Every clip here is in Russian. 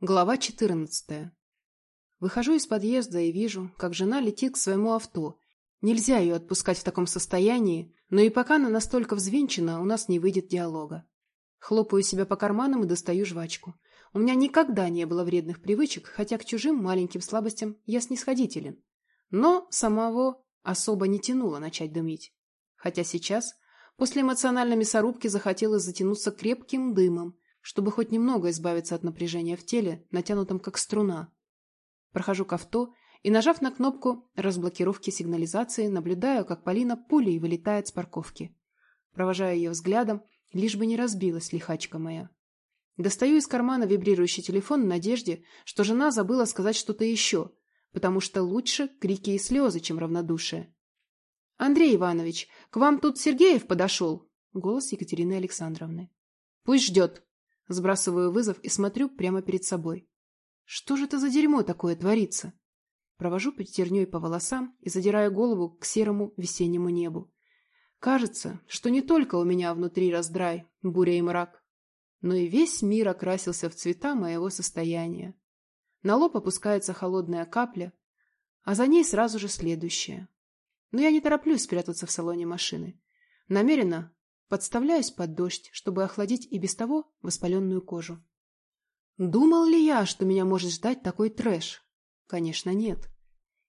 Глава 14. Выхожу из подъезда и вижу, как жена летит к своему авто. Нельзя ее отпускать в таком состоянии, но и пока она настолько взвинчена, у нас не выйдет диалога. Хлопаю себя по карманам и достаю жвачку. У меня никогда не было вредных привычек, хотя к чужим маленьким слабостям я снисходителен. Но самого особо не тянуло начать дымить. Хотя сейчас, после эмоциональной мясорубки, захотелось затянуться крепким дымом, чтобы хоть немного избавиться от напряжения в теле, натянутом как струна. Прохожу к авто и, нажав на кнопку разблокировки сигнализации, наблюдаю, как Полина пулей вылетает с парковки. Провожаю ее взглядом, лишь бы не разбилась лихачка моя. Достаю из кармана вибрирующий телефон в надежде, что жена забыла сказать что-то еще, потому что лучше крики и слезы, чем равнодушие. «Андрей Иванович, к вам тут Сергеев подошел!» Голос Екатерины Александровны. «Пусть ждет!» Сбрасываю вызов и смотрю прямо перед собой. Что же это за дерьмо такое творится? Провожу пятерней по волосам и задираю голову к серому весеннему небу. Кажется, что не только у меня внутри раздрай, буря и мрак, но и весь мир окрасился в цвета моего состояния. На лоб опускается холодная капля, а за ней сразу же следующая. Но я не тороплюсь спрятаться в салоне машины. Намеренно Подставляюсь под дождь, чтобы охладить и без того воспаленную кожу. Думал ли я, что меня может ждать такой трэш? Конечно, нет.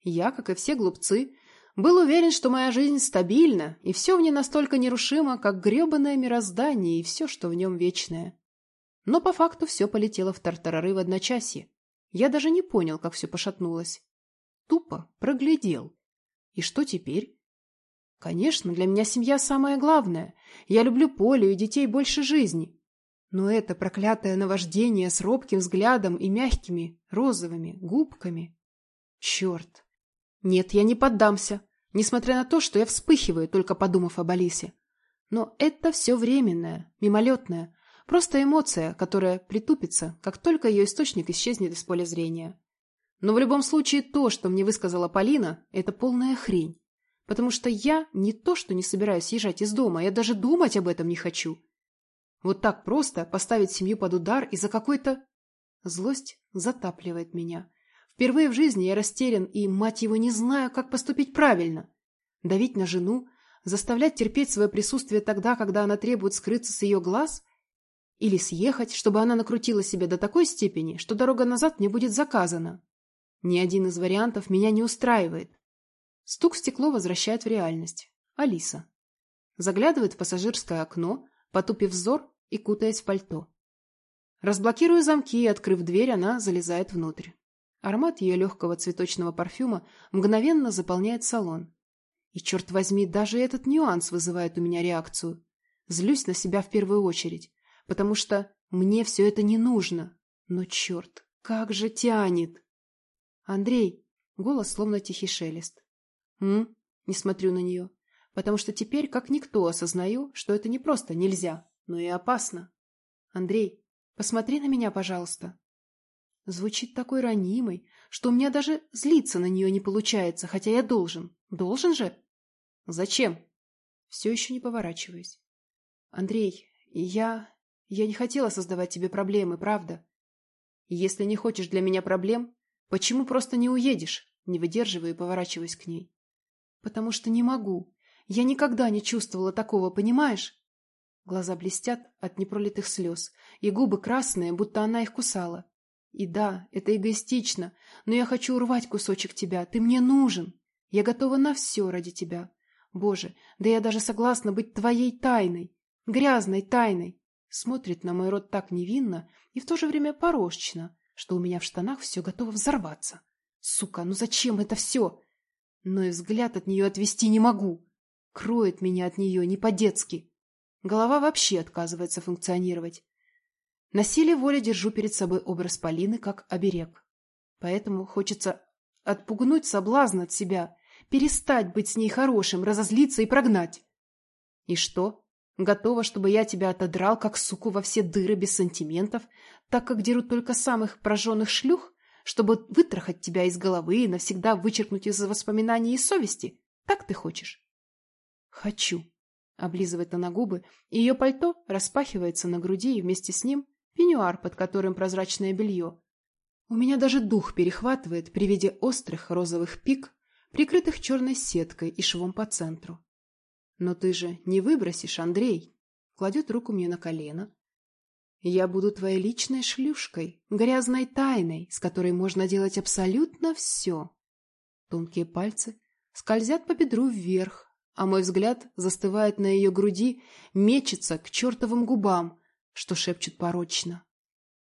Я, как и все глупцы, был уверен, что моя жизнь стабильна, и все в ней настолько нерушимо, как гребаное мироздание и все, что в нем вечное. Но по факту все полетело в тартарары в одночасье. Я даже не понял, как все пошатнулось. Тупо проглядел. И что теперь? Конечно, для меня семья самое главное. Я люблю Полю и детей больше жизни. Но это проклятое наваждение с робким взглядом и мягкими розовыми губками. Черт! Нет, я не поддамся, несмотря на то, что я вспыхиваю, только подумав об Алисе. Но это все временное, мимолетное, просто эмоция, которая притупится, как только ее источник исчезнет из поля зрения. Но в любом случае то, что мне высказала Полина, это полная хрень. Потому что я не то, что не собираюсь съезжать из дома, я даже думать об этом не хочу. Вот так просто поставить семью под удар из-за какой-то... Злость затапливает меня. Впервые в жизни я растерян и, мать его, не знаю, как поступить правильно. Давить на жену, заставлять терпеть свое присутствие тогда, когда она требует скрыться с ее глаз? Или съехать, чтобы она накрутила себя до такой степени, что дорога назад мне будет заказана? Ни один из вариантов меня не устраивает. Стук стекло возвращает в реальность. Алиса. Заглядывает в пассажирское окно, потупив взор и кутаясь в пальто. Разблокируя замки и открыв дверь, она залезает внутрь. Аромат ее легкого цветочного парфюма мгновенно заполняет салон. И, черт возьми, даже этот нюанс вызывает у меня реакцию. Злюсь на себя в первую очередь, потому что мне все это не нужно. Но, черт, как же тянет! Андрей, голос словно тихий шелест. «М?» Не смотрю на нее. Потому что теперь, как никто, осознаю, что это не просто нельзя, но и опасно. «Андрей, посмотри на меня, пожалуйста». Звучит такой ранимой, что у меня даже злиться на нее не получается, хотя я должен. Должен же? Зачем? Все еще не поворачиваюсь. Андрей, я... Я не хотела создавать тебе проблемы, правда? Если не хочешь для меня проблем, почему просто не уедешь? Не выдерживаю и поворачиваюсь к ней. Потому что не могу. Я никогда не чувствовала такого, понимаешь? Глаза блестят от непролитых слез, и губы красные, будто она их кусала. И да, это эгоистично, но я хочу урвать кусочек тебя. Ты мне нужен. Я готова на все ради тебя. Боже, да я даже согласна быть твоей тайной. Грязной тайной. Смотрит на мой рот так невинно и в то же время порожчно, что у меня в штанах все готово взорваться. Сука, ну зачем это все? Но и взгляд от нее отвести не могу. Кроет меня от нее не по-детски. Голова вообще отказывается функционировать. На силе воли держу перед собой образ Полины как оберег. Поэтому хочется отпугнуть соблазн от себя, перестать быть с ней хорошим, разозлиться и прогнать. И что? Готова, чтобы я тебя отодрал, как суку, во все дыры без сантиментов, так как дерут только самых прожженных шлюх? Чтобы вытрахать тебя из головы и навсегда вычеркнуть из воспоминаний и совести? Так ты хочешь? Хочу. Облизывает она губы, и ее пальто распахивается на груди, и вместе с ним пеньюар, под которым прозрачное белье. У меня даже дух перехватывает при виде острых розовых пик, прикрытых черной сеткой и швом по центру. Но ты же не выбросишь, Андрей. Кладет руку мне на колено. Я буду твоей личной шлюшкой, грязной тайной, с которой можно делать абсолютно все. Тонкие пальцы скользят по бедру вверх, а мой взгляд застывает на ее груди, мечется к чертовым губам, что шепчут порочно.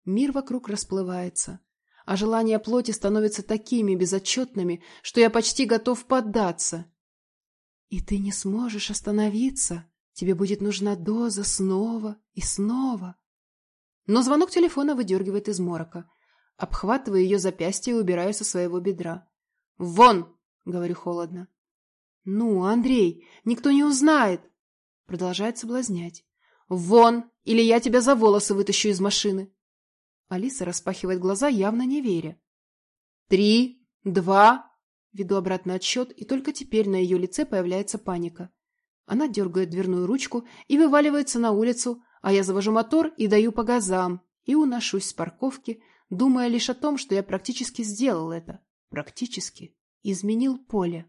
Мир вокруг расплывается, а желания плоти становятся такими безотчетными, что я почти готов поддаться. И ты не сможешь остановиться. Тебе будет нужна доза снова и снова. Но звонок телефона выдергивает из морока. Обхватываю ее запястье и убираю со своего бедра. «Вон!» — говорю холодно. «Ну, Андрей, никто не узнает!» Продолжает соблазнять. «Вон! Или я тебя за волосы вытащу из машины!» Алиса распахивает глаза, явно не веря. «Три, два...» Веду обратный отсчет, и только теперь на ее лице появляется паника. Она дергает дверную ручку и вываливается на улицу, а я завожу мотор и даю по газам, и уношусь с парковки, думая лишь о том, что я практически сделал это. Практически. Изменил поле.